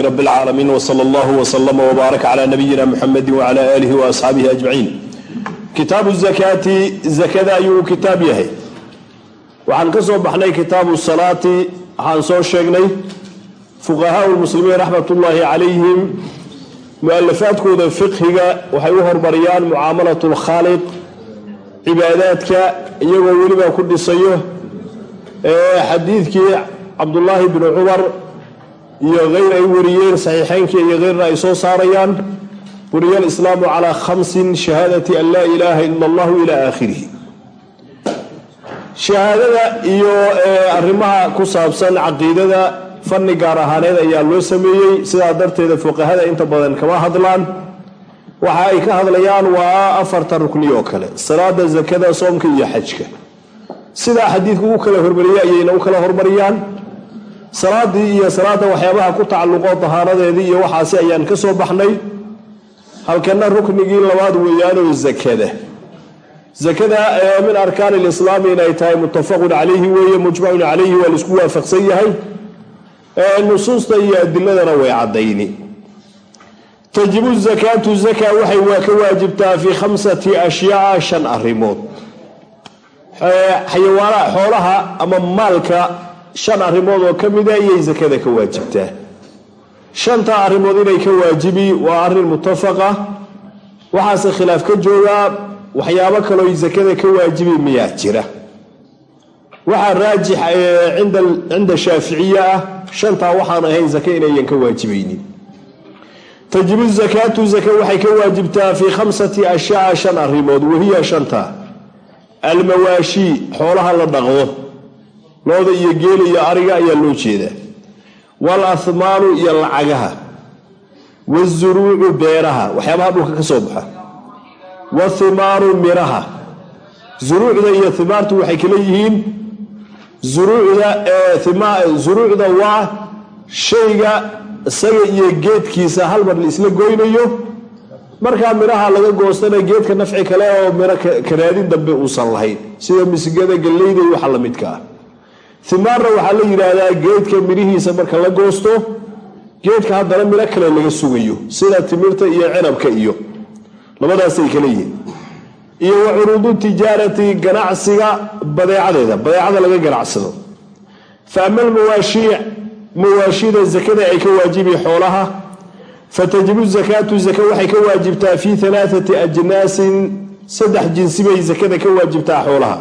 rb اlcaalamiin wslى اllah wslma wbaarak cla nabiyina muxamedi wcla alihi waasxaabihi ajmaciin kitaabu zakaati zakada ayuu kitaab yahay waxaan ka soo baxnay kitaabu salaati waxaan soo sheegnay fuqahaa lmuslimiin raxmat ullaahi calayhim mualafaadkooda fiqhiga waxay u hormariyaan mucaamalat lkhaaliq cibaadaadka iyagoo weliba ku dhisayo xadiidkii cabdullaahi bni cumar iyo keyr ay wariyeen saxiixeynka iyo keyrna ay soo saarayaan. Buriya alislaamu calaa khamsin shahaadati an laa ilaaha ila allahu ila aakhirihi. Shahaadada iyo arrimaha ku saabsan caqiidada fanni gaar ahaaneed ayaa loo sameeyey. Sidaa darteeda fuqahada inta badan kama hadlaan. Waxa ay ka hadlayaan waa afarta rukni oo kale salaada zakada soomka iyo xajka. Sidaa xadiidku u kala hormariyay ayayna u kala hormariyaan salaadii iyo salaada waxyaabaha ku tacalluqo dahaaradeedii iyo waxaasi ayaan ka soo baxnay. Halkana ruknigii labaad weeyaanoo zakada. Zakada min arkaan lislaami inay tahay muttafaqun calayhi weeye mujmacun calayhi waa la isku waafaqsan yahay. Nusuusta iyo adiladana way cadayni tajibu zakaatu zaka waxay ka waajibtaa fii khamsati ashyaa shan arrimood. Xayawaanaha xoolaha ama maalka shan arrimood oo ka mida ayay zakada ka waajibtaa. Shanta arrimood inay ka waajibi waa arrin mutafaqa waxaase khilaaf ka joogaa waxyaabo kaloo zakada ka waajibi miyaa jira. Waxaa raajix cinda shaaficiya ah shantaa waxaan ahayn zake inayan ka waajibaynin. Tajibu zakaatu zaka waxay ka waajibtaa fii khamsati ashyaa shan arrimood wahiya shanta. Almawaashi xoolaha la dhaqdo looda iyo geela iyo ariga ayaa loo jeedaa. Wal ahmaalu iyo lacagaha. Wazuruucu beeraha. Waxyaabaha dhulka ka soo baxa. Wathimaaru miraha. Zuruucda iyo himaartu waxay kala yihiin. Zuruucda waa shayga isaga iyo geedkiisa hal mar laisla goynayo. Markaa midhaha laga goostana geedka nafci kale oo miro karaadin dambe uusan lahayn. Sida misigada galleyda iyo waxa la midka ah himaarna waxaa la yidhaahdaa geedka midhihiisa marka la goosto geedka haddana midho kale laga sugayo sida timirta iyo cinabka iyo labadaasay kala yihiin. Iyo wa curuudu tijaarati ganacsiga badeecadeeda badeecada laga ganacsado. Fa ama mawaashida zakada ay ka waajibi xoolaha. Fatajibu zakaatu zaka waxay ka waajibtaa fii alaaati ajnaasin saddex jinsi bay zakada ka waajibtaa xoolaha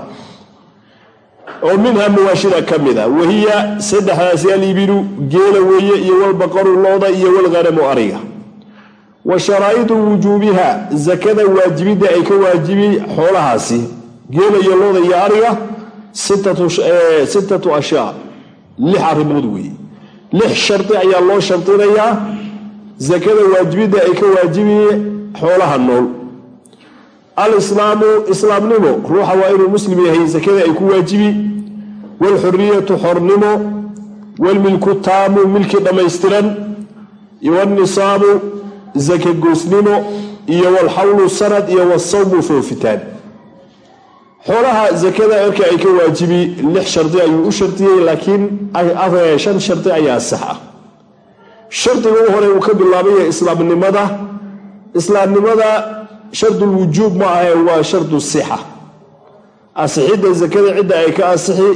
oo minha mawaashida ka mid a wahiya saddexdaasi alibilu geela weeye iyo walbaqaru looda iyo walghanamu ariga. Wa sharaa'idu wujuubiha zakada waajibidda ay ka waajibi xoolahaasi geela iyo looda iyo ariga sittatu ashyaa lix arrimood weeye. Lix shardi ayaa loo shardinayaa zakada waajibidda ay ka waajibi xoolaha nool alislaamu islaamnimo. Ruuxa waa inuu muslim yahay zakada ay ku waajibi. Waalxuriyatu xornimo. Waalmilku taamu milki dhammaystiran iyo waalnisaabu zaka goosnimo. Iyo walxawlu sanad iyo wasawmu foofitaan. Xoolaha zakada marka ay ka waajibi lix shardi ayuu u shardiyey laakiin shan shardi ayaa sax ah. Shardiga u hore uu ka bilaabaya islaamnimada. Islaamnimada shardulwujuub ma ahe waa shardu sixa. Asixidda zakada cidda ay ka asixi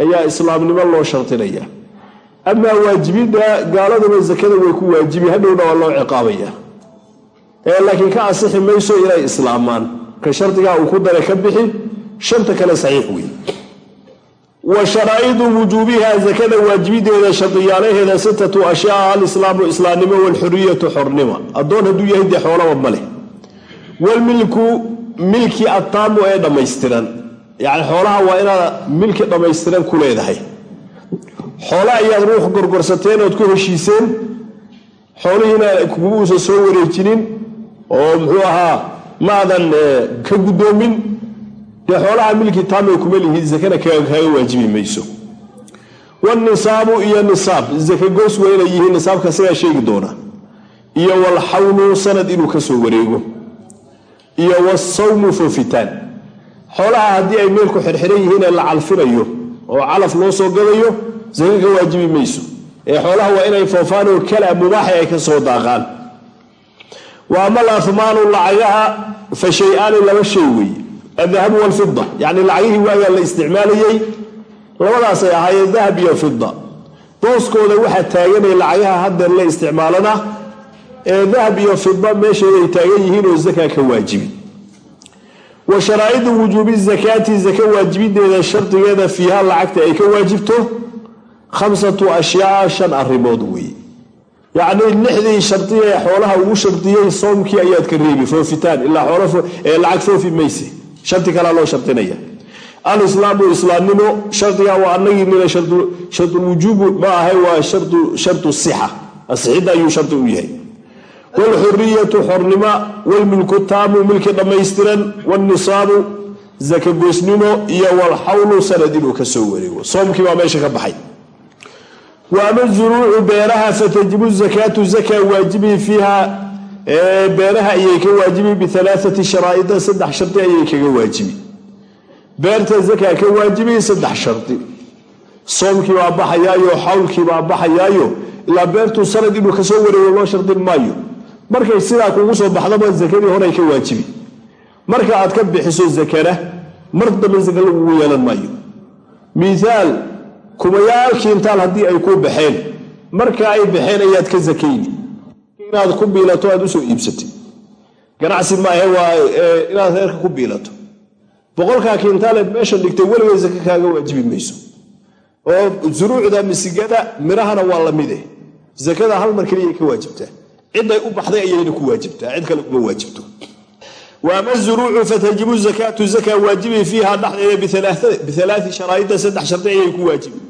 ayaa islaamnimo loo shardinaya. Amaa waajibidda gaaladuna zakada way ku waajibi hadhowna waa loo ciqaabaya. Laakiin ka asixi mayso inay islaamaan. Ka shardigaa uu ku daray ka bixi shanta kale saxiix wey wa sharaa'idu wujuubiha zakada waajibideeda shardiyaalaheeda sittatu ashyaa alislaamu islaamnimo walxuriyatu xornimo. Addoon hadduu yahay dee xoolaba ma leh walmilku milki attaamu ee dhammaystiran. Yacni xoolaha waa inaad milki dhammaystiran ku leedahay. Xoole ayaad ruux gorgorsateen ood ku heshiiseen xoolihiina kugu uusan soo wareejinin oo muxuu ahaa maadan ka guddoomin. Dee xoolaha milki taamay kuma lihiid zakana kaaga waajibi mayso. Wnisaabu iyo nisaab zaka goos waa inay yihiin nisaabka sigaa sheegi doona. Iyo walxawlu sanad inuu ka soo wareego iyo wasawmu foofitaan xoolaha haddii ay meel ku xirxiran yihiin ee la calfinayo oo calaf loo soo gadayo zaka ka waajibi mayso. Ee xoolaha waa inay foofaan oo kala mubaaxa ay ka soo daaqaan. Wa ama alahmaanu lacagaha fa shay-aani laba shay weeye adahabu walfida yacni lacagihii waagaa la isticmaalayey labadaasay ahaayeen dahab iyo fida booskooda waxaa taaganaya lacagaha haddeer la isticmaalana ee dahab iyo fida meesheeday taagan yihiin oo zakaa ka waajibi wa sharaa'idu wujuubi zakaati zaka waajibideeda shardigeeda fiiha lacagta ay ka waajibto khamsatu ashyaa shan arrimood weeye. Yacnii lixdii shardiya ee xoolaha ugu shardiyey soomkii ayaad ka reebi foofitaan ilaa lacag foofi mayse. Shardi kalaa loo shardinaya. Alislaamu islaamnimo shardiga waa anagii nina shardulwujuubu ma ahay waa shardu sixa. Asixidda ayuu shardi u yahay wlxuriyatu xornimo wlmilku taamu milki dhammaystiran wnisaabu zakagoysnimo iyo walxawlu sanad inuu ka soo wareego soomkii baa meesha ka baxay wa ama zuruucu beeraha fatajibu zakaatu zaka waajibi fiiha beeraha ayay ka waajibi bialaaati sharaa'ida saddex shardi ayay kaga waajibi beerta zaka ka waajibi saddex shardi soomkii baa baxayaayo xawlkii baa baxayaayo ilaa beertu sanad inuu ka soo wareego loo shardin maayo markay sidaa kugu soo baxdaba zakadii horay ka waajibi. Marka aad ka bixiso zakana mar dambe zaka lagugu yeelan maayo. Miaal kumayaalkii intaal haddii ay ku baxeen. Marka ay baxeen ayaad ka zakayni. Inaad ku biilato aad u soo iibsatay. Ganacsi maahe waa inaad reerka ku biilato. Boqolkaa kiintaaleed meeshan dhigtay weliga zaka kaaga waajibi mayso. Oo zuruucda misigada mirahana waa lamide zakada hal mar keliyay ka waajibtaa ciday u baxday ayayna ku waajibtaa. Cid kale kuma waajibto. Wa ama zuruucu fatajibu zakaatu. Zaka waajibi fiiha dhexdeeda bialaai sharaa'ida saddex shardi ayay ku waajibi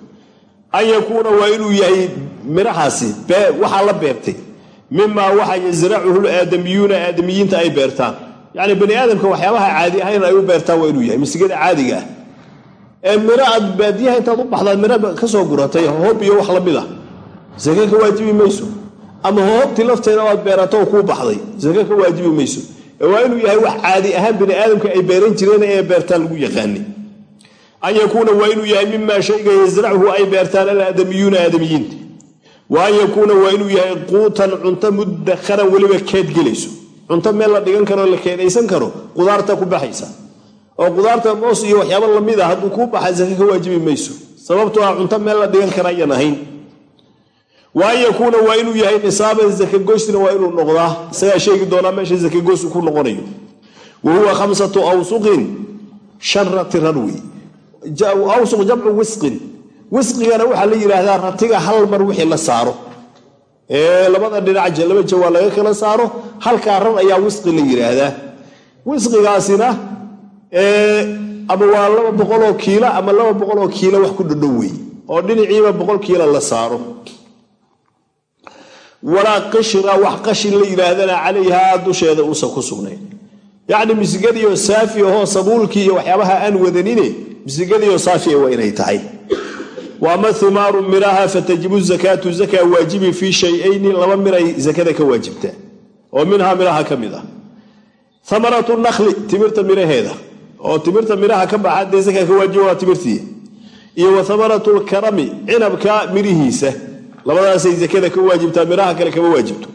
an yakuuna waa inuu yahay mirahaasi waxaa la beertay. Mimaa waxa yasracuhu aadamiyuuna aadamiyiinta ay beertaan. Yacni bani aadamka waxyaabaha caadi ahayn ay u beertaan waa inuu yahay. Misigada caadiga ah. Ee miro aad baadiyaha intaad u baxdaad miro ka soo guratay hoob iyo wax la mid ah. Zaka ka waajibi mayso ama hoobtii lafteeda aad beerato kuu baxday. Zaka ka waajibi mayso. Waa inuu yahay wax caadi ahaan bani aadamka ay beeran jireen ee beertaan lagu yaqaani. An yakuuna waa inuu yahay mimaa shayga yasrachu ay beertaan alaadamiyuuna aadamiyiinta. Wa yakuuna waa inuu yahay quutan cunto mudakharan weliba keedgelayso cunto meel la dhigan karo la keedaysan karo qudaarta ku baxaysa. Oo qudaarta moos iyo waxyaaba la mid a hadduu kuu baxa zaka ka waajibi mayso. Sababtoo ah cunto meel la dhigan kara ayaan ahayn wa waa inuu yahay nisaaban zakagoysna waa inuu noqdaa. Isagaa sheegi doonaa meesha zakagoys ku noqonayo. Wa khamsatu awsuqin shan rati ran wey awsuq jamcu wisqin. Wisqigana waxaa la yidhaahdaa ratiga hal mar wixii la saaro. Ee labada dhinac laba jawaa laga kala saaro. Halkaa ran ayaa wisqi la yidhaahdaa. Wisqigaasina ama waa laba boqoloo kiilo ama laba boqoloo kiilo wax ku dhadhow wey oo dhinaciiba boqol kiilo la saaro walaa qishra wax qashin la yidhaahdana calayhaa dusheeda uusan ku sugnayn. Yacni misigadiyo saafi ahoo sabuulkii iyo waxyaabaha aan wadanine misigadiyo saafi waa inay tahay. Wa ama himaaru miraha fatajibu zakaatu zaka waajibi fii shay-ayni laba miray zakada ka waajibtaa oo minhaa miraha ka mid ah amaratu nakli timirta miraheeda oo timirta miraha ka baxa dee zaka ka waajiba waa timirtii. Iyo wa hamaratu lkarami cinabka mirihiisa labadaasay zakada ka waajibtaa miraha kale kama waajibto.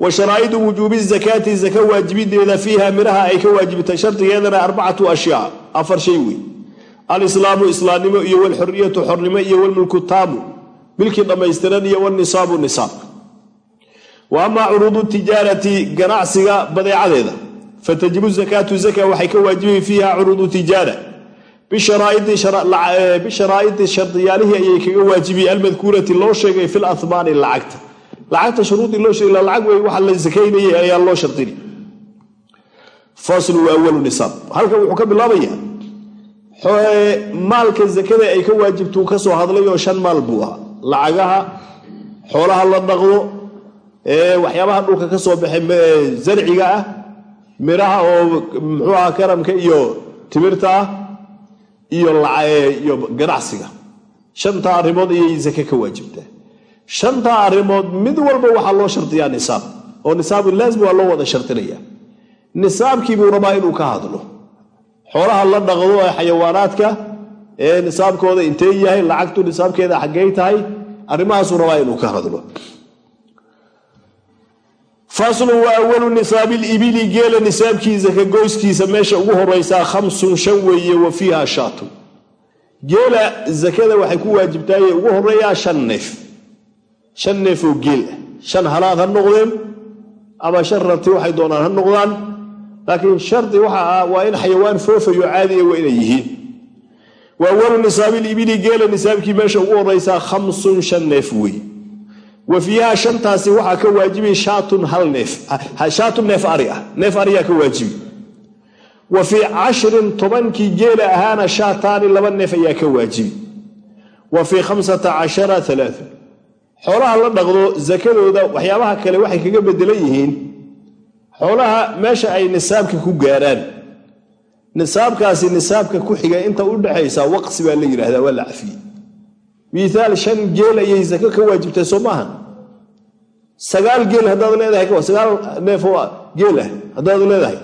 Wa sharaa'idu wujuubi zakaati zaka waajibideeda fiiha miraha ay ka waajibtay shardigeedana arbacatu ashyaa afar shay wey alislaamu islaamnimo iyo walxuriyatu xornimo iyo walmulku taamu milkii dhammaystiran iyo wnisaabu nisaab. Wa amaa curuudu tijaarati ganacsiga badeecadeeda. Fatajibu zakaatu zaka waxay ka waajibi fiiha curuudu tijaara bisharaa'idi shardiyaalihii ayay kaga waajibi almadkuurati loo sheegay fi lahmaani lacagta lacagta shuruudii loo sheeg lacag wey waxa la sakaynayay ayaa loo shardini. faslu awalu nisaab halkan wuxuu ka bilaabaya maalka zakada ay ka waajibtuu ka soo hadlay oo shan maal buu ahaa. lacagaha xoolaha la dhaqdo waxyaabaha dhulka ka soo baxay zarciga ah miraha oo muxuu aha karamka iyo timirta ah iyo ganacsiga. Shantaa arrimood ayay zake ka waajibtaa shantaa arrimood mid walba waxaa loo shardiyaa nisaab oo nisaabu laazim waa loo wada shardinaya nisaabkii buu rabaa inuu ka hadlo. Xoolaha la dhaqdo ee xayawaanaadka ee nisaabkooda intee yahay lacagtu nisaabkeeda xaggey tahay arrimahaasuu rabaa inuu ka hadlo faslun wa awalu nisaabi libili geela nisaabkiisa ka goyskiisa meesha ugu horeysaa khamsun shan weeye wa fiiha shaatun. Geela zakada waxay ku waajibtaaye ugu horeeyaa shan neef. Shan neef oo geel ah. Shan halaad ha noqdeen ama shan rabti waxay doonaan ha noqdaan. Laakiin shardi waxa ah waa in xayawaan foofayo caadiya waa inay yihiin. Wa awalu nisaabilibili geela nisaabkii meesha ugu horeysaa khamsun shan neef wey wa fiiha shantaasi waxaa ka waajibi shaatun hal neef. Shaatun neef ari ah. Neef ariyaa ka waajibi wa fii cashrin tobankii geela ahaana shaataani laba neef ayaa ka waajibi wa fii khamsata cashara alaatun xoolaha la dhaqdo sakadooda waxyaabaha kale waxay kaga bedelan yihiin. Xoolaha meesha ay nisaabka ku gaaraan. Nisaabkaasi nisaabka ku xiga inta u dhexaysa waqsi baa la yidhahdaa waa la cafiyey. Miaal shan geel ayay sako ka waajibtay soo maaha sagaal geel haddaad leedahay sagaal neef oo geel ah haddaad leedahay.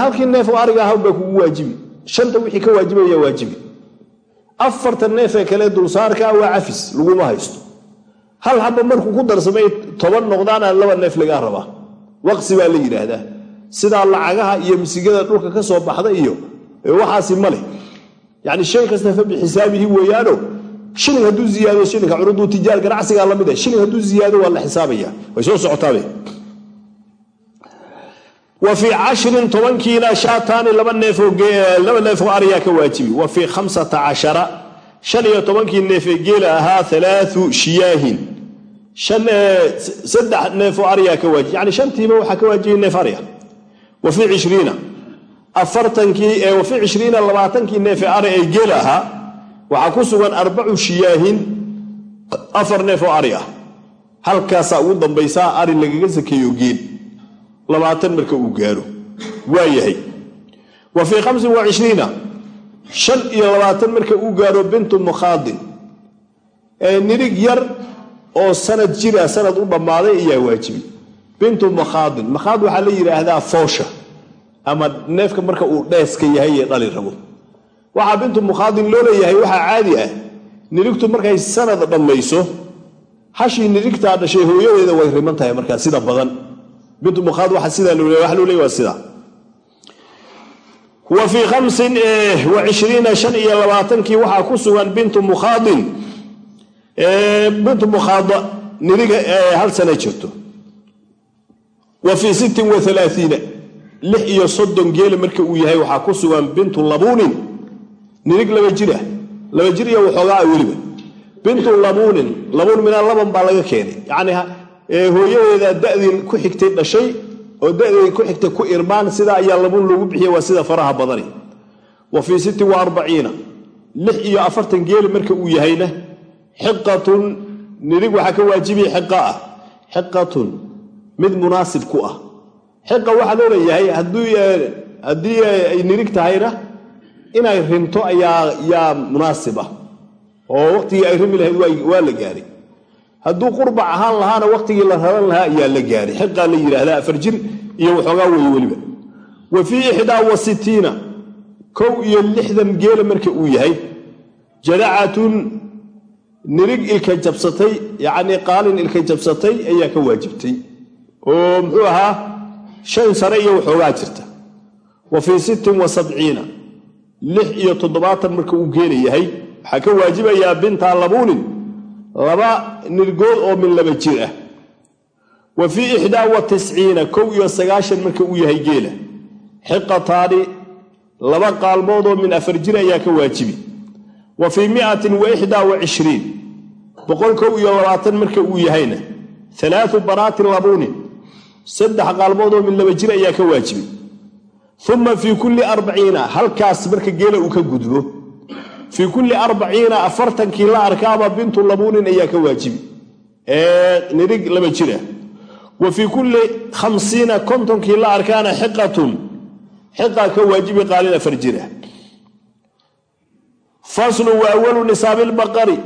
Halkii neef oo ariga ahbaa kugu waajibi. Shanta wixii ka waajibaya waajibi. Afartan neefee kale dulsaarkaa waa cafis laguma haysto. Hal haba markuu ku darsamay toban noqdaana laba neef lagaa rabaa. Waqsi baa la yidhaahdaa. Sidaa lacagaha iyo misigada dhulka ka soo baxda iyo waxaasi maleh yani shay kasta fa weeyaano shilin hadduu ziyaado shilinka curudu tijaar ganacsigaa la mid ah shilin hadduu ziyaado waa la xisaabaya. Way soo socotaabe wa fii cashrin tobankiina shaataani laba neeflaba neefoo ariyaa ka waajibi. Wa fii khamsata cashara shan iyo tobankii neefee geela ahaa alaau shiyaahin. Saddex neefoo ariyaa ka waajibi. Yani shantiiba waxaa ka waajibi neef arya. Wa fii cishriina afartankii wa fii cishriina labaatankii neefee ari ee geela ahaa waxaa ku sugan arbacu shiyaahin afar neef oo ari ah. Halkaasaa ugu dambaysaa ari lagaga sakeeyo geel labaatan marka uu gaaro waa yahay. Wa fii hamsin wa cishriina shan iyo labaatan marka uu gaaro bintu mukhaadin. Nirig yar oo sanad jira sanad u dhammaaday ayaa waajibi bintu mukhaadin makhaad waxaa la yidhaahdaa foosha ama neefka marka uu dheeska yahay ee dhali rabo waxaa bintu mukhaadin loo leeyahay waxaa caadi ah. Nirigtu markay sanad dhammayso hashii nirigtaa dhashay hooyadeeda way riman tahay markaa sida badan. Bintu mukhaad waxa sidaa waxa loo leeyahay waa sidaa wa fii khamsin wa cishriina shan iyo labaatankii waxaa ku sugan bintu mukhaadin. Bintu mukhaada niriga hal sana jirto. Wa fii sittin wa alaaiina lix iyo soddon geela marka uu yahay waxaa ku sugan bintu labuunin nirig laba jira. Laba jir iyo waxoogaa weliba. Bintu labuunin labuun minaa laban baa laga keenay. Yacni hooyadeeda da'dii ku xigtay dhashay oo da'deedii ku xigtay ku irmaan sidaa ayaa labuun loogu bixiya waa sida faraha badani. Wa fii sittin wa lix iyo afartan geeli marka uu yahayna xiqatun nirig waxaa ka waajibiya xiqa ah. Xiqatun mid munaasib ku ah. Xiqa waxaa loo leeyahay haddii ay nirig tahayna inay rinto ayaa munaasib ah oo waqtigii ay rimi lahayd waa la gaaray. Hadduu qurbac ahaan lahaana waqtigii la raran lahaa ayaa la gaaray. Xiqaa la yidhaahdaa afar jir iyo waxoogaa weeye weliba. Wa fii ixdaa wa kow iyo lixdan geela marka uu yahay jadacatun nirig ilka jabsatay yacnii qaalin ilka jabsatay ayaa ka waajibtay. Oo muxuu ahaa shan sare iyo waxoogaa jirta. Wa fii sittin wa sabciina lix iyo toddobaatan marka uu geela waxaa ka waajibayaa binta labuunin laba nirgood oo min laba jir ah. Wa fii ixdaa wa tisciina kow iyo sagaashan marka uu yahay geela. Xiqataani laba qaalmood oo min afar jir ayaa ka waajibi. Wa fii miatin wa ixdaa wa cishriin boqol kow iyo labaatan marka uu yahayna. Alaau banaatin labuunin saddex qaalmood oo min laba jir ayaa ka waajibi uma fii kulli arbaciina halkaas marka geela uu ka gudbo fii kulli arbaciina afartankii la arkaaba bintu labuunin ayaa ka waajibi nirig laba jira wa fii kulli khamsiina kontonkii la arkaana xiqatun xiqa ka waajibi qaalin afar jira faslu wa awalu nisaabi lbaqari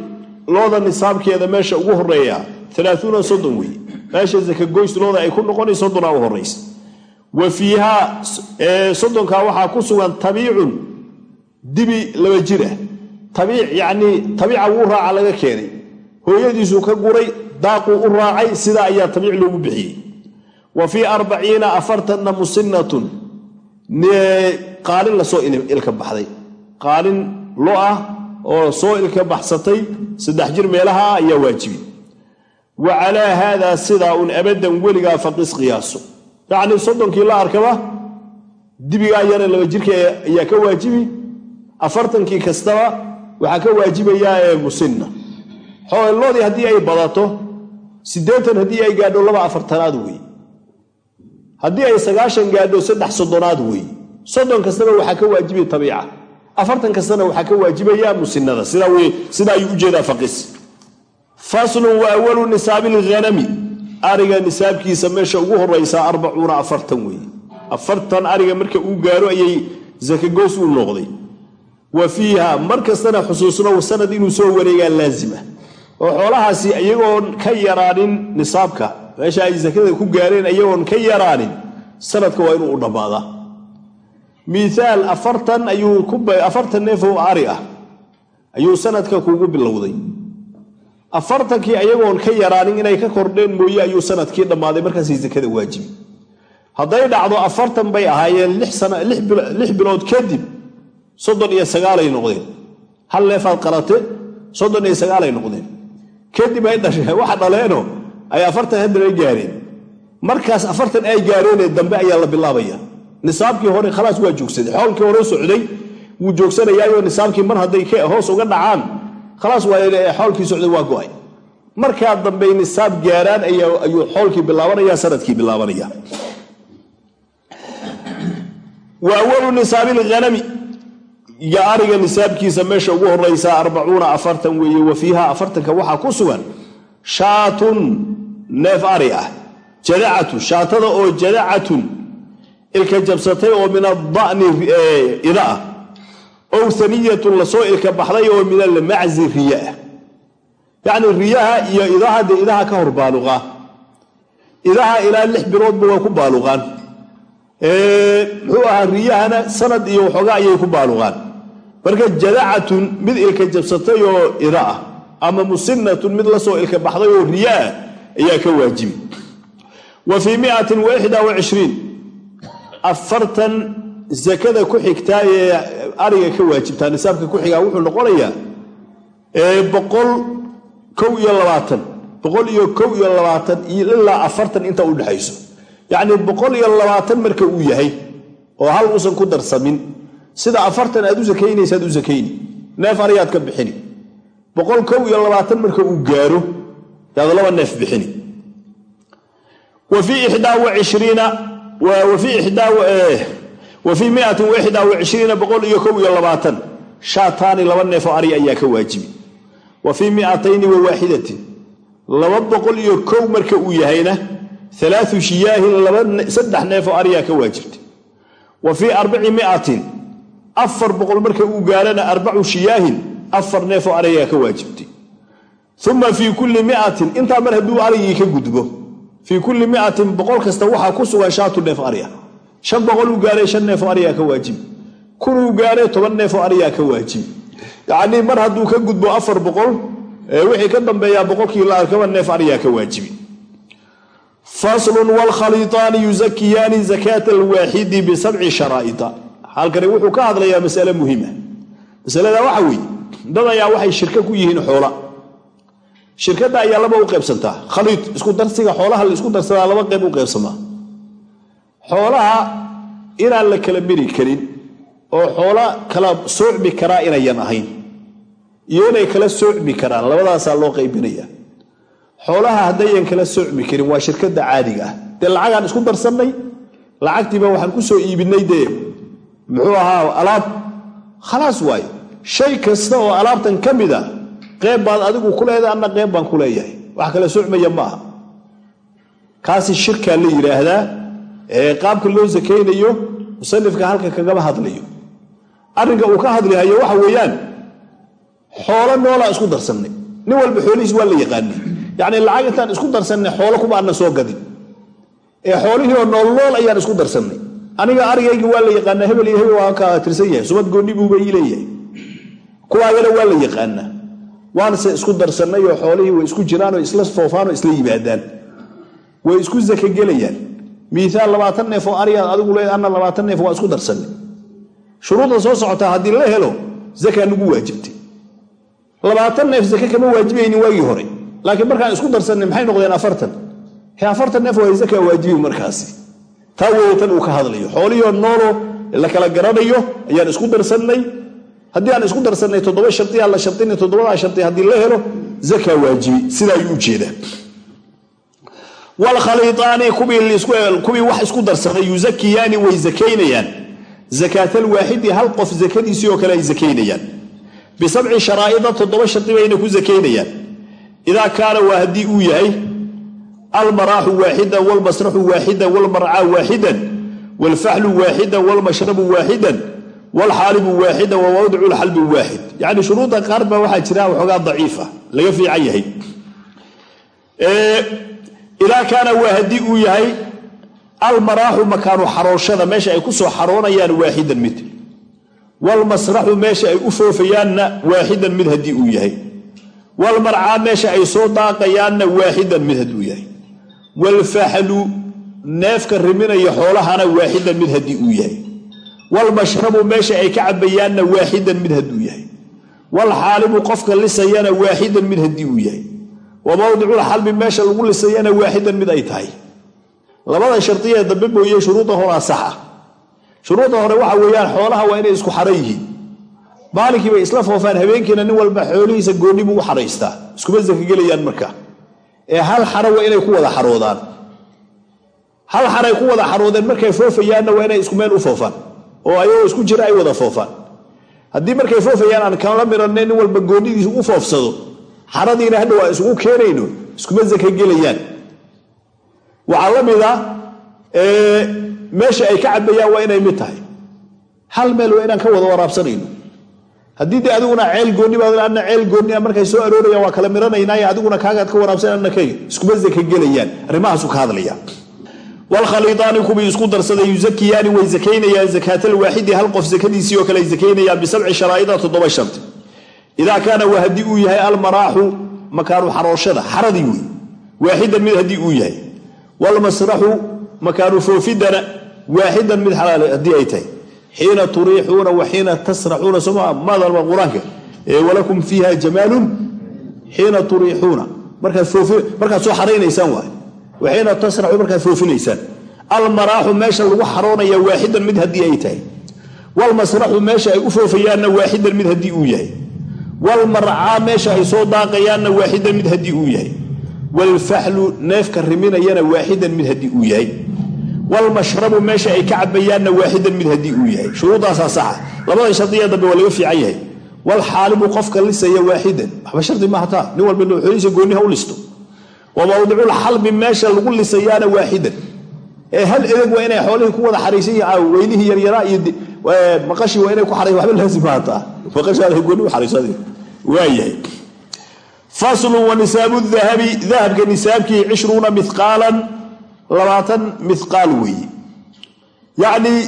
looda nisaabkeeda meesha ugu horreeya alaaثuuna soddon wey meesha zakagoys looda ay ku noqona soddonaa u horaysa wa fiihaa soddonkaa waxaa ku sugan tabiicun dibi laba jir ah. Tabiic yacnii tabiica wuu raaca laga keenay. Hooyadiisuu ka guray daaquu u raacay sidaa ayaa tabiic loogu bixiyey. Wa fii arbaciina afartanna musinnatun qaalin la soo ilka baxday. Qaalin lo ah oo soo ilka baxsatay saddex jir meelaha ah ayaa waajibi wa calaa haadaa sidaa un abadan weligaa faqis qiyaaso yacnii soddonkii la arkaba dibigaa yare laba jirka ayaa ka waajibi afartankii kastaba waxaa ka waajibayaa ee musinna. Xooloodii haddii ay badato siddeetan haddii ay gaadho laba afartanaad weeye haddii ay sagaashan gaadho saddex soddonaad weeye soddon kastaba waxaa ka waajibi tabiica. Afartan kastana waxaa ka waajibaya musinada sidaa ayuu u jeedaa faqis. Faslun wa awalu nisaabi lghanami ariga nisaabkiisa meesha ugu horaysaa arbacuuna afartan weeye. Afartan ariga marka uu gaaro ayay zakagoos u noqday. Wa fiiha mar kastana xusuusno sanad inuu soo wareegaa laazima. Oo xoolahaasi iyagoon ka yaraanin nisaabka. Meesha ay zakada ku gaareen iyagoon ka yaraanin sanadka waa inuu u dhammaadaa miaal afartan ayuu afartan neef ari ah ayuu sanadka kuugu bilowday afartankii ayagoon ka yaraanin inay ka kordheen mooye ayuu sannadkii dhammaaday markaasay zakada waajibi hadday dhacdo afartan bay ahaayeen lix bilood kadib soddon iyo sagaalay noqdeen. Hal neefaad qalate soddon iyo sagaalay noqdeen. Kadib ay dhasheen waxa dhaleeno ay afartan haddana gaareen. Markaas afartan ay gaareenee dambe ayaa la bilaabaya. Nisaabkii hore khalaas waa joogsaday. Xoolkii hore socday wuu joogsanayaayo nisaabkii mar hadday hoos uga dhacaan khalaas waa xoolkii socday waa go'ay. Markaa dambey nisaab gaaraan ayuu xoolkii bilaabanaya sannadkii bilaabanaya. Wa awalu nisaabi lghanami iyo ariga nisaabkiisa meesha ugu horaysaa arbacuuna afartan weeye wa fiiha afartanka waxaa ku sugan shaatun neef ari ah. Jadacatun shaatada oo jadacatun. Ilka jabsatay oo min ada'ni ida ah ow haniyatun la soo ilka baxday oo min almaczi riya. Ah yacni riyaha iyo idaha dee idaha ka hor baaluqaa idaha ilaa lix biloodba waa ku baaluqaan. Muxuu ahaa riyahana sanad iyo waxoogaa ayay ku baaluqaan. Marka jadacatun mid ilka jabsatay oo ida ah ama musinnatun mid la soo ilka baxday oo riya ah ayaa ka waajibi ariga ka waajibtaa nisaabka ku xigaa wuxuu noqonayaa ilaa afartan inta u dhexayso yacnii boqol iyo labaatan marka uu yahay oo hal uusan ku darsamin sida afartan aad u sakaynaysaad u sakayni. Neef arigaad ka bixini. Boqol kow iyo labaatan marka uu gaaro yaad laba neef bixini. Wa fii ixdaa wa cishriina wa fii miatin wa ixdaa wa cishriina boqol iyo kow iyo labaatan. Shaataani laba neefoo ari ayaa ka waajibi. Wa fii miatayni wa waaxidatin laba boqol iyo kow marka uu yahayna alaau shiyaahin saddex neefoo ariyaa ka waajibta. Wa fii arbaci miatin. Afar boqol marka uu gaarana arbacu shiyaahin afar neefoo ariyaa ka waajibtay uma fii kulli miatin. Intaa mar hadduu arigii ka gudbo fii kulli miatin neef arya shan boqol uu gaaray shan neefoo ariyaa ka waajibi kunuu gaaray toban neefoo ariyaa ka waajibi yacnii mar hadduu ka gudbo afar boqol wixii ka dambeeyaa boqolkii la arkaba neef ariyaa ka waajibi faslun wlkhaliitaani yuzakiyaani zakaata alwaaxidi bisabci sharaa'ida halkani wuxuu ka hadlayaa masale muhima masalada waxa weeye dad ayaa waxay shirka ku yihiin xoola. Shirkadda ayaa laba u qaybsantaa. Khaliid isku darsiga xoolaha la isku darsadaa laba qayb u qaybsamaa xoolaha inaan la kala miri karin oo xoola kala soocmi karaa inayan ahayn iyo inay kala soocmi karaan labadaasaa loo qaybinaya xoolaha haddayan kala soocmi karin waa shirkadda caadiga ah. Dee lacagaan isku darsannay? Lacagtiiba waxaan ku soo iibinay dee. Muxuu ahaa alaab? Khalaas waaye. Shay kasta oo alaabtan ka mid a qeyb baad adigu ku leedahay anna qeyb baan ku leeyahay. Wax kala socmaya ma aha kaasi shirkaa la yidhaahdaa qaabka loo sakaynayo musanifka halka kagama hadlayo. Arrinka uu ka hadlihayo waxa weeyaan xoolo noolaa isku darsannay nin walba xoolihiis waa la yaqaanay. Yacnii lacag intaan isku darsannay xoolo aanna soo gadin. Ee xoolihii oo nool nool ayaan isku darsannay aniga arigayga waa la yaqaanaa hebel iyo hebel waa ka tirsan yahay. Subad goonni buuba ii leeyahay. Kuwaagana waa la yaqaanaa. Waanse isku darsannay oo xoolihii way isku jiraan oo isla foofaan oo isla yimaadaan. Way isku zakagelayaan miiaal labaatan neef oo ariyaad adigu leed anna labaatan neef waa isku darsanay shuruudda soo socotaa haddii la helo zakaa nagu waajibtay. Labaatan neef zake kama waajibaynin waagii hore. Laakiin markaan isku darsanay maxay noqdeen afartan? Afartan neef waa zakaa waajibi markaasi. Taa weyatan uu ka hadlayo. Xoolihio noolo la kala garanayo ayaan isku darsannay. Haddii aan isku darsannay toddoba shariyaa la sharinay toddobadaa shari haddii la helo zakaa waajibi sidaa ayuu u jeedaa wlkhaliiaani kuwii wax isku darsaday yuzakiyaani way zakaynayaan zakaatalwaaxidi hal qof zakadiisii oo kale ay zakaynayaan bisabci sharaa'ida toddoba shardi bayna ku zakaynayaan idaa kaana waa haddii uu yahay almaraaxu waaxidan wlmasraxu waaxidan wlmarcaa waaxidan wlfaxlu waaxidan wlmashrabu waaxidan wlxaalibu waaxidan wamawdicu lxalbi waaxid yacni shuruudda qaar baa waxaa jira waxoogaa daciifa laga fiican yahay idaa kaana waa haddii uu yahay almaraaxu makaanu xarooshada meesha ay ku soo xaroonayaan waaxidan mid. Walmasraxu meesha ay u foofayaanna waaxidan mid haddii uu yahay. Walmarcaa meesha ay soo daaqayaanna waaxidan mid hadduu yahay. Walfaxlu neefka riminaya xoolahana waaxidan mid haddii uu yahay. Walmashrabu meesha ay ka cabayaanna waaxidan mid hadduu yahay. Walxaalibu qofka lisayana waaxidan mid haddii uu yahay wa mawdiculxalbi meesha lagu lisayana waaxidan mid ay tahay. Labada shardiyae dambe mooye shuruudda horaa saxa. Shuruudda hore waxa weeyaan xoolaha waa inay isku xaran yihiin. Maalinkii bay isla foofaan habeenkiina nin walba xoolihiisa goonni buu u xaraystaa iskuma sakagelayaan marka. Ee hal xaro waa inay ku wada xaroodaan. Hal xaray ku wada xaroodeen markay foofayaanna waa inay isku meel u foofaan. Oo ayagoo isku jira ay wada foofaan. Haddii markay foofayaan aan xaradiina hadha waa isugu keenayno iskuma sakagelayaan waxaa la mida meesha ay ka cabayaan waa inay mid tahay. Hal meel waa inaan ka wada waraabsanayno. Haddii de adiguna ceel goonni baadna ceel goonnia markay soo aroorayaan waa kala miranaynaay adiguna kaagaad ka waraabsan anna kayga iskuma sakagelayaan arrimahaasu ka hadlaya wlkhaliiaani kuwii isku darsaday yuzakiyaani way zakaynayaan zakaatalwaaxidi hal qof zakadiisii oo kale ay zakaynayaan bisabci sharaa'ida toddoba sharti idaa kaana waa haddii uu yahay almaraaxu makaanu xarooshada xaradii wey waaxidan mid haddii uu yahay. Walmasraxu makaanu foofidana waaxidan mid xalaal haddii ay tahay. Xiina turiixuuna wa tasraxuuna soma maadalba qur'aanka. Walakum fiiha jamaalun xiina turiixuuna. Markaad soo xaraynaysaan waay. Wa tasraxu markaad foofinaysaan. Almaraaxu meesha lagu xaroonaya waaxidan mid haddii ay tahay. Walmasraxu meesha ay u foofayaanna waaxidan mid haddii uu yahay walmarcaa meesha ay soo daaqayaanna waaxidan mid haddii uu yahay. Walfaxlu neefka riminayana waaxidan mid haddii uu yahay. Walmashrabu meesha ay ka cabayaanna waaxidan mid haddii uu yahay. Shuruudaasaa saxa. Labada shardiya waa laga fiican yahay. Walxaalibu qofka lisaya waaxidan waxba shardi maaha taa nin walba nooxoodiisa gooniha u listo. Wa mawdiculxalbi meesha lagu lisayaana waaxidan ee hal edeg waa inay xoolihii ku wada xaraysan yihiin weynihii yaryaraa iyo maqashii waa inay ku xaray waxba laazim maaha taa maqashaada gooni u xaraysan waayahay faslu wa nisaabu dahabi dahabka nisaabkii cishruuna miqaalan labaatan miqaal weeye yacnii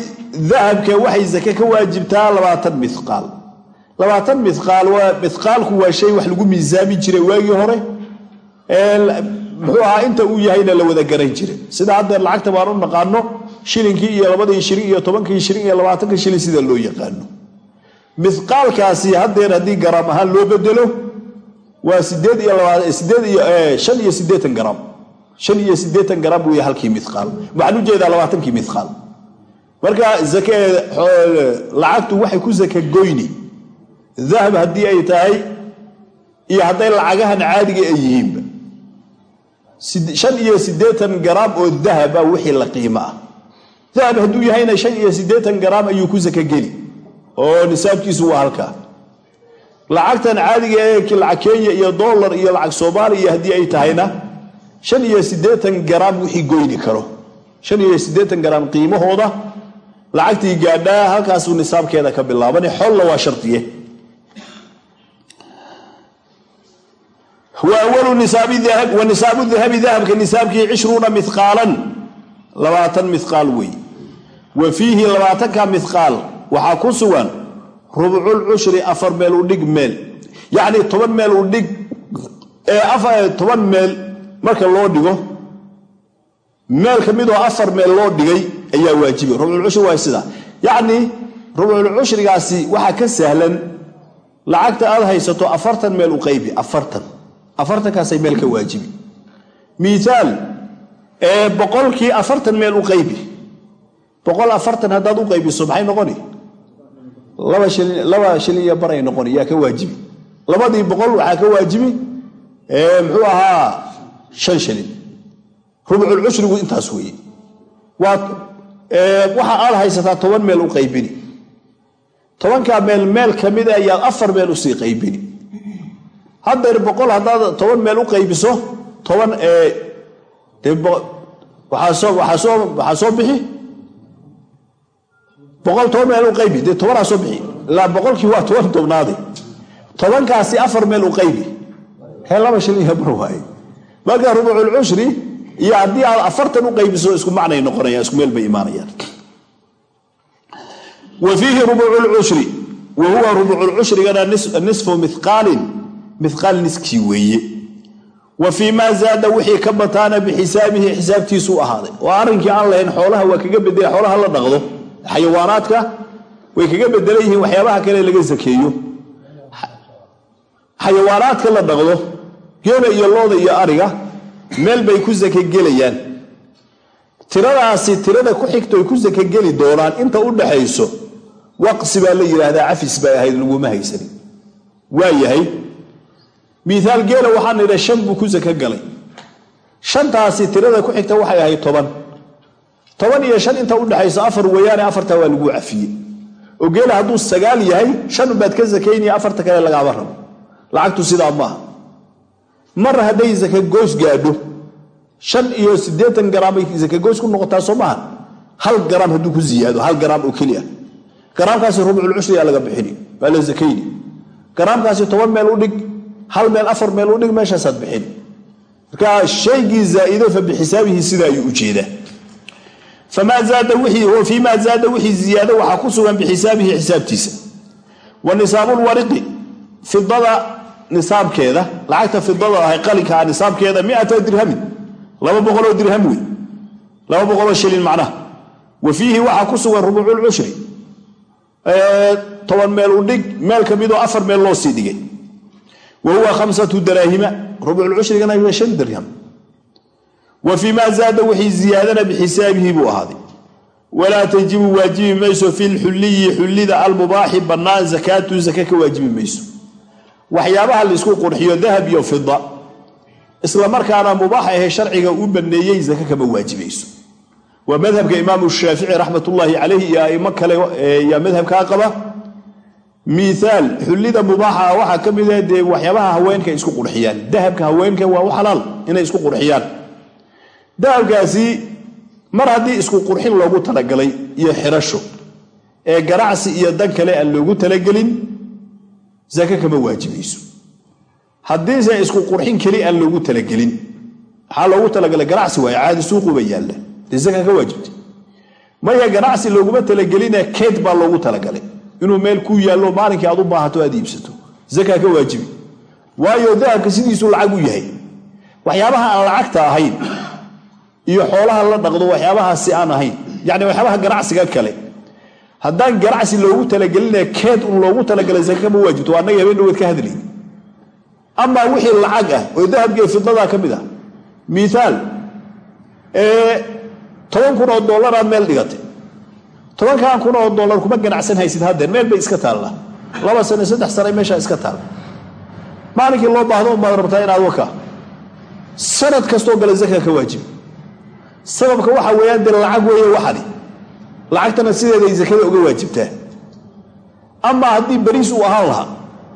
dahabka waxay sake ka waajibtaa labaatan miqaal labaatan miqaal waa miqaalku waa shay wax lagu miisaami jiray waagii hore muxuu ahaa inta uu yahayna la wada garan jiray sida haddeer lacagta baan u naqaano shilinkii iyo labadii shilin iyo tobankii shilin iyo labaatanka shilin sida loo yaqaano miqaalkaasi haddeer haddii garaam ahaan loo bedelo waa sideed iyo shan iyo siddeetan garaam. Shan iyo siddeetan garaam weeye halkii miqaal waxaan u jeedaa labaatankii miqaal marka lacagtu waxay ku saka goyni. Dahab haddii ay tahay iyo hadday lacagahan caadiga ay yihiinba shan iyo siddeetan garaam oo dahaba wixii la qiimo ah. Dahab hadduu yahayna shan iyo siddeetan garaam ayuu ku saka geli oo nisaabkiisu waa halkaa. Lacagtan caadiga ee lacag kenya iyo dollar iyo lacag soomaaliya haddii ay tahayna shan iyo siddeetan garaam wixii goyni karo. Shan iyo siddeetan garaam qiimahooda lacagtii gaadhaa halkaasuu nisaabkeeda ka bilaabane xolla waa shardiye. Wa nisaabu dahabi dahabka nisaabkii cishruuna miqaalan labaatan miqaal wey wa fiihi labaatanka miqaal waxaa ku sugan rubculcushri afar meel u dhig meel. Yacni toban meel u dhig toban meel marka loo dhigo meel ka midoo afar meel loo dhigay ayaa waajibi. Rubculcushri waa sidaa yacni rubculcushrigaasi waxaa ka sahlan lacagta aad haysato afartan meel u qaybi afartan. Afartankaasay meel ka waajibi. Miaal boqolkii afartan meel u qaybi. Boqol afartan haddaad u qaybiso maxay noqoni laba shilin baray noqoni yaa ka waajibi labadii boqol waxaa ka waajibi muxuu ahaa shan shilin. Rubculcushrigu intaas weeye. Waxa aad haysataa toban meel u qaybini. Tobankaa meel meel ka mida ayaad afar meel u sii qaybini. Haddeer boqol haddaad toban meel u qaybiso toban waxaa soo bixi boqol toban meel u qaybi dee tobanaa bixi ilaa boqolkii waa toban tobnaade tobankaasi afar meel u qaybi. Hee laba shilin bar waaye marka rubuculcushri iyo haddii aad afartan u qaybiso isku macnay noqonayaan isku meel bay imaanayaan. Wa fiihi rubucu wa huwa rubuculcushrigana nisfu miqaalin miqaal niskii weeye. Wa fii maa zaada wixii ka bataana bixisaabihi xisaabtiisu ahaaday. Oo arrinkii aan lahayn xoolaha waa kaga bedela xoolaha la dhaqdo xayawaanaadka way kaga bedelan yihiin waxyaabaha kale laga sakeeyo xayawaanaadka la dhaqdo geela iyo looda iyo ariga meel bay ku sakegelayaan tiradaasi tirada ku xigto ay ku sakegeli doonaan inta u dhaxayso waqsi baa la yidhaahdaa cafis bay ahayd laguma haysanin. Waa yahay. Miaal geela waxaan nidha shan buu ku sako galay shantaasi tirada ku xigta waxay ahayd toban toban iyo shan inta udhexayso afar weeyaane afarta waa lagu cafiyey. Oo geela hadduu sagaal yahay shan baad ka sakaynaya afarta kale lagaama rabo. Lacagtu sidaa maaha mar hadday sakagoys gaadho shan iyo siddeetan garaamay sakagoys ku noqotaa soo maaha hal garaam hadduu ku ziyaado hal garaam oo keli ah garaamkaasi rubculcushriyaa laga bixini waa la sakayni garaamkaasi toban meel u dhig hal meel afar meel u dhig meeshaasaad bixin marka shaygii zaaido fa bixisaabihi sida ayuu u fii ma zaada wixii ziyaado waxaa ku sugan bixisaabihi xisaabtiisa wa nisaabulwariqi fidada nisaabkeeda lacagta fidada ahay qalinkaa nisaabkeeda miata dirhamin laba boqoloo dirham wey laba boqoloo shilin macnaha wa fiihi waxaa ku sugan rubuculcushri toban meel u dhig meel ka midoo afar meel loo sii dhigay wa huwa khamsatu daraahima rubuculcushrigana shan dirham wa fii maa zaada wixii ziyaadana bixisaabihi buu ahaaday. Walaa tajibu waajibi mayso fi lxulliyi xullida almubaaxi bannaan zakaatu zaka ka waajibi mayso. Waxyaabaha laysku qurxiyo dahab iyo fida isla markaana mubaax ahe sharciga u baneeyey zaka kama waajibayso waa madhabka imaamu shaafici raxmatullaahi calayh iyo aimo kale yaa madhabkaa qaba. Miaal xullida mubaaxa waxaa ka mid ah dee waxyaabaha haweenka isku qurxiyaan. Dahabka haweenka waa u xalaal inay isku qurxiyaan dahabkaasi mar haddii isku qurxin loogu talagalay iyo xirasho ee ganacsi iyo dan kale aan loogu talagelin zake kama waajibayso haddiise isku qurxin keli aan loogu talagelin maxaa loogu talagalay ganacsi waaye caadi suuquba yaalla. Dee zaka ka waajibtay? Maya ganacsi looguma talageline keyd baa loogu talagalay. Inuu meel ku yaallo maalinkii aad u baahato aad iibsato. Zaka ka waajibi. Waayo dahabka sidiisuu lacag u yahay. Waxyaabaha aan lacagta ahayn iyo xoolaha la dhaqdo waxyaabahaasi aan ahayn. Yacni waxyaabaha ganacsiga kale. Haddaan ganacsi loogu talageline keed un loogu talagalay zaka kama waajibto waa annaga habeen dhaweed ka hadlayn amaa wixii lacag ah oo dahabkiiyo fidadaa ka mid ah. Miaal toban kun oo dollaraad meel dhigatay. Tobankan kun oo dollar kuma ganacsan haysid haddeen meel bay iska taallaa laba sano saddex sana meeshaa iska taalla. Maalinkii loo baahdo unbaad rabtaa inaad waka? Sanad kastoo gale zaka ka waajibi sababka waxa weeyaan dee lacag weeye waxadi lacagtana sideeday zakada uga waajibtaa. Amaa haddii beriis uu ahaan lahaa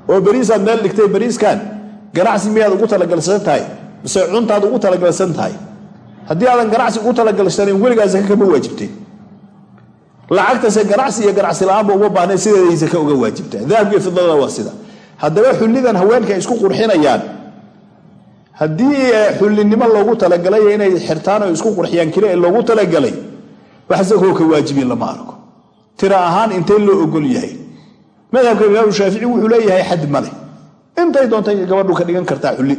oo beriisaad meel dhigtay beriiskan ganacsi miyaad ugu talagalsan tahay mise cuntaad ugu talagalsan tahay. Haddii aadan ganacsi ugu talagalsanin weligaa zaka kama waajibteen lacagtase ganacsi iyo ganacsi la'aanba uma baahnayn sideeday zaka uga waajibtaa dahabkiiyo fidadana waa sida. Haddaba xullidan haweenka ay isku qurxinayaan haddii xullinimo loogu talagalay inay xirtaan oo isku qurxiyaan keli ee loogu talagalay wax zakoo ka waajibin lama arko. Tira ahaan intee loo ogol yahay? Madhabka imaamu shaafici wuxuu leeyahay xad maleh intay doontay gabadhu ka dhigan kartaa xulli.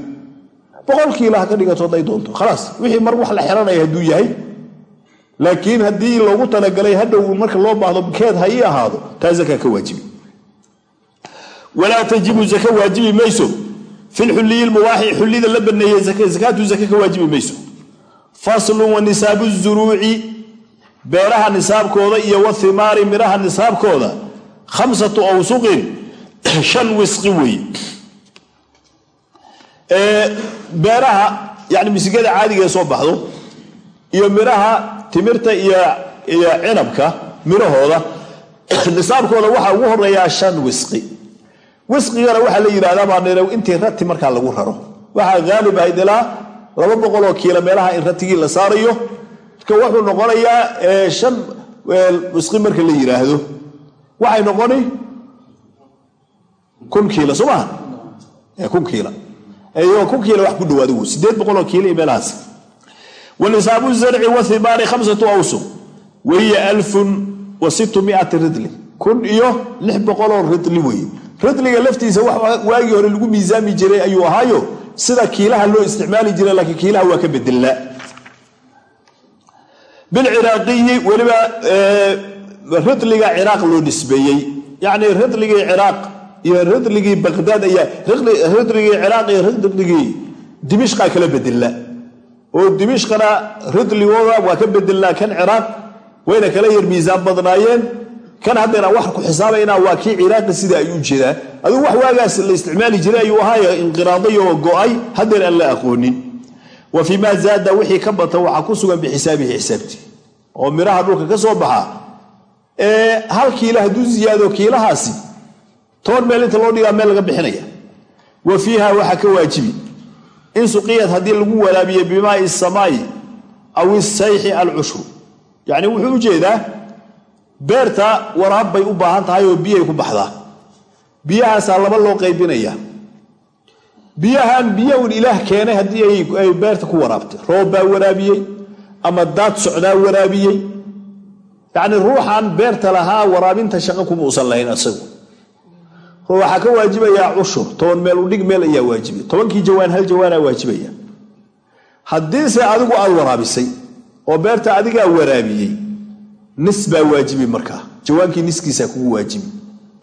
Boqol kiila ha ka dhigato hadday doonto khalaas wixii mar wax la xiranaya hadduu yahay. Laakiin haddii loogu talagalay hadhow marka loo baahdo keed ha ii ahaado taa zaka ka waajibi walaa tajibu zaka waajibi mayso fi lxuliyi lmubaaxi xullida la baneeye zakaatu zaka ka waajibi mayso faslun wa nisaabu zuruuci beeraha nisaabkooda iyo wathimaari midhaha nisaabkooda khamsatu awsuqin shan wisqi weeye beeraha yani misigada caadiga soo baxdo iyo midhaha timirta iyo cinabka midhahooda nisaabkooda waxaa ugu horeeyaa shan wisqi wisqigana waxaa la yidhahdaa baanrew intii rati markaa lagu raro? Waxaa haalib ahayd ilaa laba boqoloo kiilo meelaha in ratigii la saarayo. Marka wuxuu noqonayaa shan wisqi marka la yidhaahdo. Waxay noqoni kun kiilo soo maha? Kun kiilo. Kun kiilo wax ku dhawaado sideed boqoloo kiilo iyo meelahaas. Wanisaabu zarci wathimaari khamsatu awsuq wahiya alfun wa sittu miati ridli. Kun iyo lix boqoloo ridli weeye ridliga laftiisa wax waagii hore lagu miisaami jiray ayuu ahaayo sida kiilaha loo isticmaali jiray laakiin kiilaha waa ka bedelnaa bilciraaqiyi weliba ridliga ciraaq loo nisbeeyey. Yacni ridligii ciraaq iyo ridligii baqdaad ayaa ridligii ciraaq iyo ridligii dimishqaa kala bedelnaa oo dimishqana ridligooda waa ka bedelnaa kan ciraaq wayna kala yar miisaan badnaayeen kan haddayna wax ku xisaabayna waa kii ciraaqi sida ay u jeedaan adigu wax waagaas la isticmaali jiray ayuu ahaayo inqiraaday go'ay haddayna aan la aqoonin. Wa fii maa zaada wixii ka bata waxaa ku sugan bixisaabihi xisaabtii oo midhaha dhulka ka soo baxa. Hal kiila hadduu ziyaado kiilahaasi toban meel inta loo dhigaa meel laga bixinaya. Wa fiiha waxaa ka waajibi. In suqiyad haddii lagu waraabiye bimaai samaa'i aw isayxi alcushru. Yacni wuxuu u jeedaa beerta waraab bay u baahan tahay oo biyay ku baxdaa biyahaasaa laba loo qaybinaya. Biyahan biyo un ilaah keenay haddii ay beerta ku waraabtay. Roob baa waraabiyey ama daad socdaa waraabiyey. Yacni ruuxan beerta lahaa waraabinta shaqo kuma usan lahayn isagu waxaa ka waajibayaa cushur. Toban meel udhig meel ayaa waajibay tobankii jawaan hal jawaanaa waajibaya. Haddiise adigu aad waraabisay oo beerta adigaa waraabiyey nis baa waajibi markaa jawaankii niskiisaa kugu waajibi.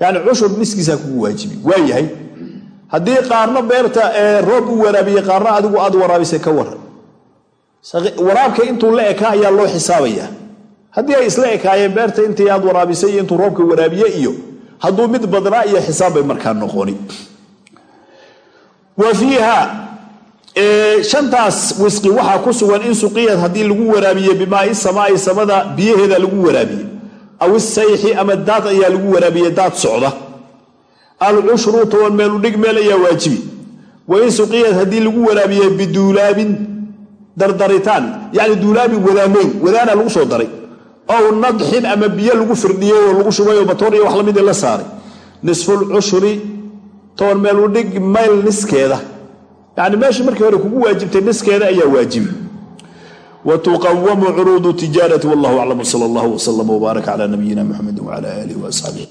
Yani cushur niskiisaa kugu waajibi. Waayahay haddii qaarna beerta roob u waraabiyey qaarna adigu aad waraabisay ka waran. Waraabka intuu la ekaa ayaa loo xisaabayaa haddii ay isla ekaayeen beerta intii aad waraabisay iyo intuu roobka waraabiye iyo hadduu mid badnaa iyo xisaab bay markaa noqoni. Wa fiiha shantaas wisqi waxaa ku sugan in suqiyad haddii lagu waraabiye bimaai samaai samada biyaheeda lagu waraabiye aw isayxi ama daad ayaa lagu waraabiye daad socda. Alcushru toban meel udhig meel ayaa waajibi. Wa in suqiyad haddii lagu waraabiye biduulaabin dardaritaan yani duulaabin wadaamayn wadaana lagu soo daray. Ow nadxin ama biyo lagu firdhiyey oo lagu shubay oo batoor iyo wax la mid la saaray. Nisfulcushri toban meel udhig mayl niskeeda yani meeshii markii hore kugu waajibtay niskeeda ayaa waajibi wa tuqawamu curuudu tijaarati wallahu aclam sal allah wslam wbaarak cala nabiyina muxamedi wcala alihi waasxaabihi